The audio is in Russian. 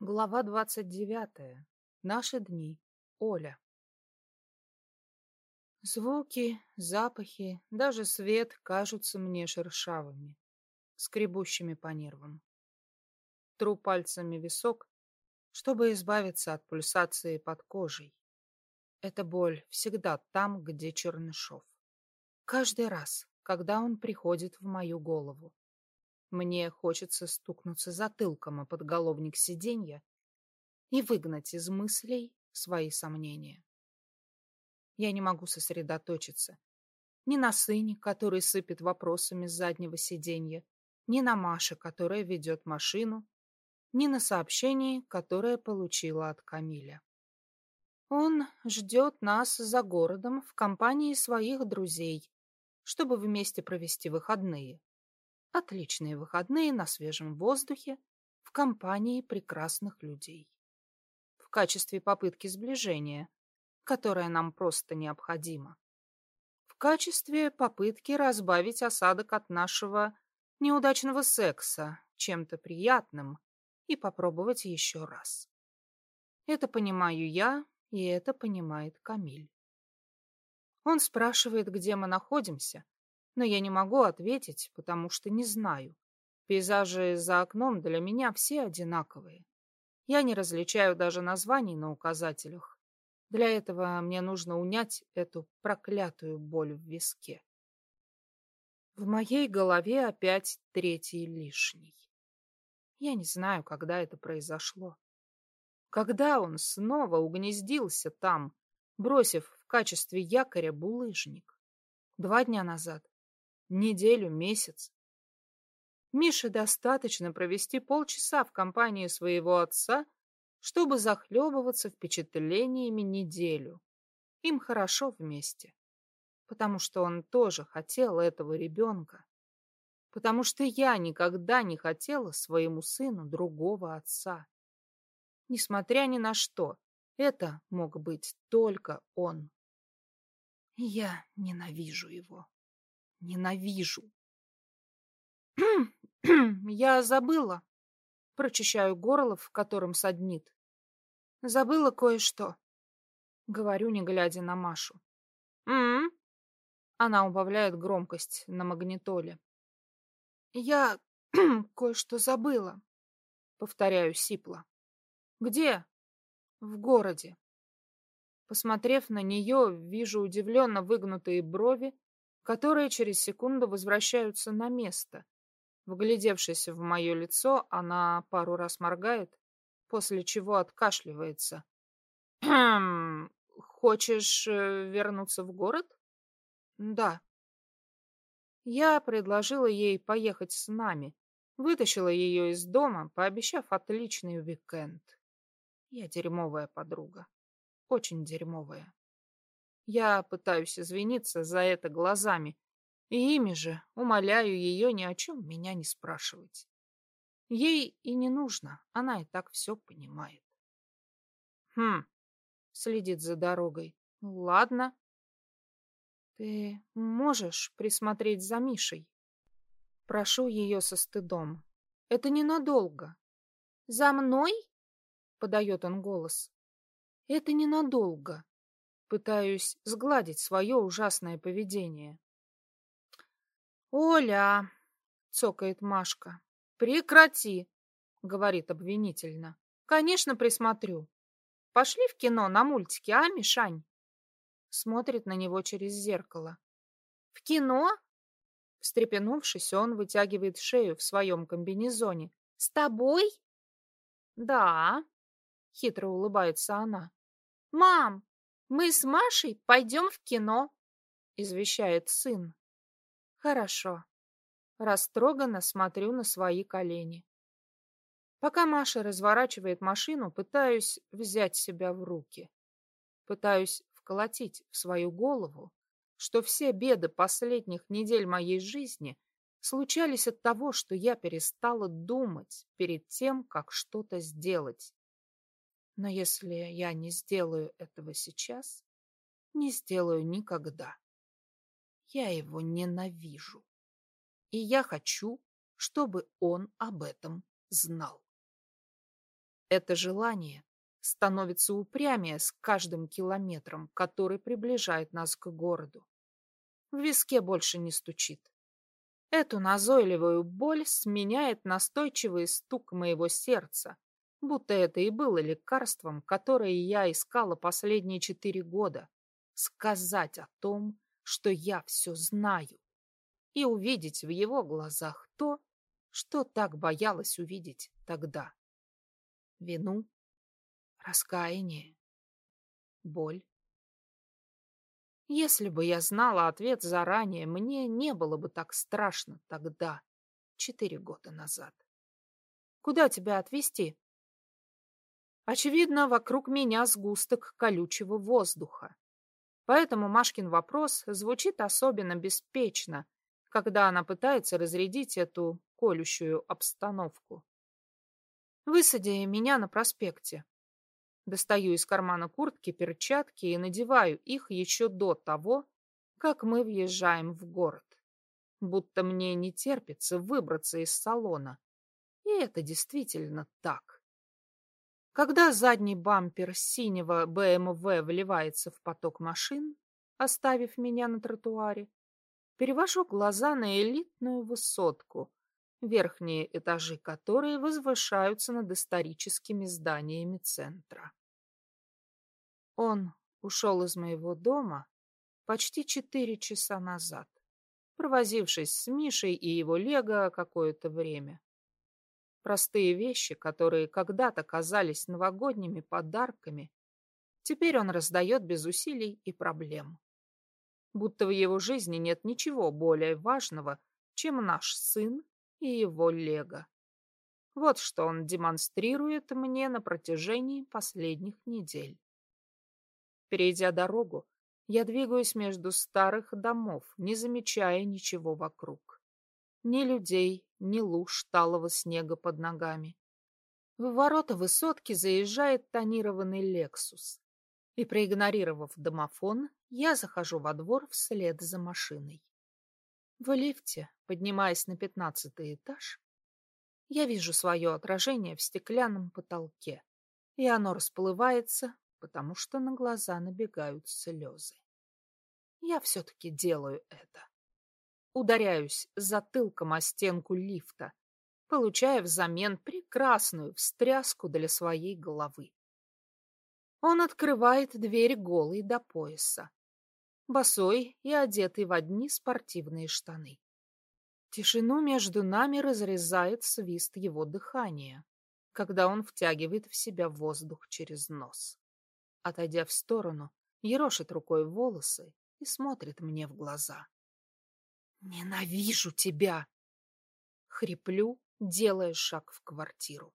Глава двадцать девятая. Наши дни. Оля. Звуки, запахи, даже свет кажутся мне шершавыми, скребущими по нервам. Тру пальцами висок, чтобы избавиться от пульсации под кожей. Эта боль всегда там, где Чернышов. Каждый раз, когда он приходит в мою голову. Мне хочется стукнуться затылком о подголовник сиденья и выгнать из мыслей свои сомнения. Я не могу сосредоточиться ни на сыне, который сыпет вопросами с заднего сиденья, ни на Маше, которая ведет машину, ни на сообщении, которое получила от Камиля. Он ждет нас за городом в компании своих друзей, чтобы вместе провести выходные. Отличные выходные на свежем воздухе в компании прекрасных людей. В качестве попытки сближения, которая нам просто необходима. В качестве попытки разбавить осадок от нашего неудачного секса чем-то приятным и попробовать еще раз. Это понимаю я, и это понимает Камиль. Он спрашивает, где мы находимся, но я не могу ответить, потому что не знаю. Пейзажи за окном для меня все одинаковые. Я не различаю даже названий на указателях. Для этого мне нужно унять эту проклятую боль в виске. В моей голове опять третий лишний. Я не знаю, когда это произошло. Когда он снова угнездился там, бросив в качестве якоря булыжник? Два дня назад неделю, месяц. Мише достаточно провести полчаса в компании своего отца, чтобы захлебываться впечатлениями неделю. Им хорошо вместе, потому что он тоже хотел этого ребенка, потому что я никогда не хотела своему сыну другого отца. Несмотря ни на что, это мог быть только он. Я ненавижу его. Ненавижу. Я забыла. Прочищаю горло, в котором саднит. Забыла кое-что. Говорю, не глядя на Машу. М, Она убавляет громкость на магнитоле. Я кое-что забыла. Повторяю сипло. Где? В городе. Посмотрев на нее, вижу удивленно выгнутые брови которые через секунду возвращаются на место. Вглядевшись в мое лицо, она пару раз моргает, после чего откашливается. «Хм, хочешь э, вернуться в город?» «Да». Я предложила ей поехать с нами, вытащила ее из дома, пообещав отличный уикенд. Я дерьмовая подруга, очень дерьмовая. Я пытаюсь извиниться за это глазами, и ими же умоляю ее ни о чем меня не спрашивать. Ей и не нужно, она и так все понимает. Хм, следит за дорогой. Ладно. Ты можешь присмотреть за Мишей? Прошу ее со стыдом. Это ненадолго. За мной? Подает он голос. Это ненадолго. Пытаюсь сгладить свое ужасное поведение. «Оля!» — цокает Машка. «Прекрати!» — говорит обвинительно. «Конечно, присмотрю. Пошли в кино на мультики, а, Мишань?» Смотрит на него через зеркало. «В кино?» Встрепенувшись, он вытягивает шею в своем комбинезоне. «С тобой?» «Да», — хитро улыбается она. «Мам, мы с Машей пойдем в кино, извещает сын. Хорошо. Растроганно смотрю на свои колени. Пока Маша разворачивает машину, пытаюсь взять себя в руки. Пытаюсь вколотить в свою голову, что все беды последних недель моей жизни случались от того, что я перестала думать перед тем, как что-то сделать. Но если я не сделаю этого сейчас, не сделаю никогда. Я его ненавижу. И я хочу, чтобы он об этом знал. Это желание становится упрямее с каждым километром, который приближает нас к городу. В виске больше не стучит. Эту назойливую боль сменяет настойчивый стук моего сердца, будто это и было лекарством, которое я искала последние четыре года. Сказать о том, что я все знаю, и увидеть в его глазах то, что так боялась увидеть тогда. Вину, раскаяние, боль. Если бы я знала ответ заранее, мне не было бы так страшно тогда, четыре года назад. Куда тебя отвезти? Очевидно, вокруг меня сгусток колючего воздуха. Поэтому Машкин вопрос звучит особенно беспечно, когда она пытается разрядить эту колющую обстановку. Высади меня на проспекте. Достаю из кармана куртки перчатки и надеваю их еще до того, как мы въезжаем в город. Будто мне не терпится выбраться из салона. И это действительно так. Когда задний бампер синего БМВ вливается в поток машин, оставив меня на тротуаре, перевожу глаза на элитную высотку, верхние этажи которой возвышаются над историческими зданиями центра. Он ушел из моего дома почти четыре часа назад, провозившись с Мишей и его лего какое-то время. Простые вещи, которые когда-то казались новогодними подарками, теперь он раздает без усилий и проблем. Будто в его жизни нет ничего более важного, чем наш сын и его лего. Вот что он демонстрирует мне на протяжении последних недель. Перейдя дорогу, я двигаюсь между старых домов, не замечая ничего вокруг. Ни людей, ни луж талого снега под ногами. В ворота высотки заезжает тонированный «Лексус». И, проигнорировав домофон, я захожу во двор вслед за машиной. В лифте, поднимаясь на пятнадцатый этаж, я вижу свое отражение в стеклянном потолке, и оно расплывается, потому что на глаза набегают слезы. Я все-таки делаю это. Ударяюсь затылком о стенку лифта, получая взамен прекрасную встряску для своей головы. Он открывает дверь голый до пояса, босой и одетый в одни спортивные штаны. Тишину между нами разрезает свист его дыхания, когда он втягивает в себя воздух через нос отойдя в сторону, ерошит рукой волосы и смотрит мне в глаза. «Ненавижу тебя!» Хриплю, делая шаг в квартиру.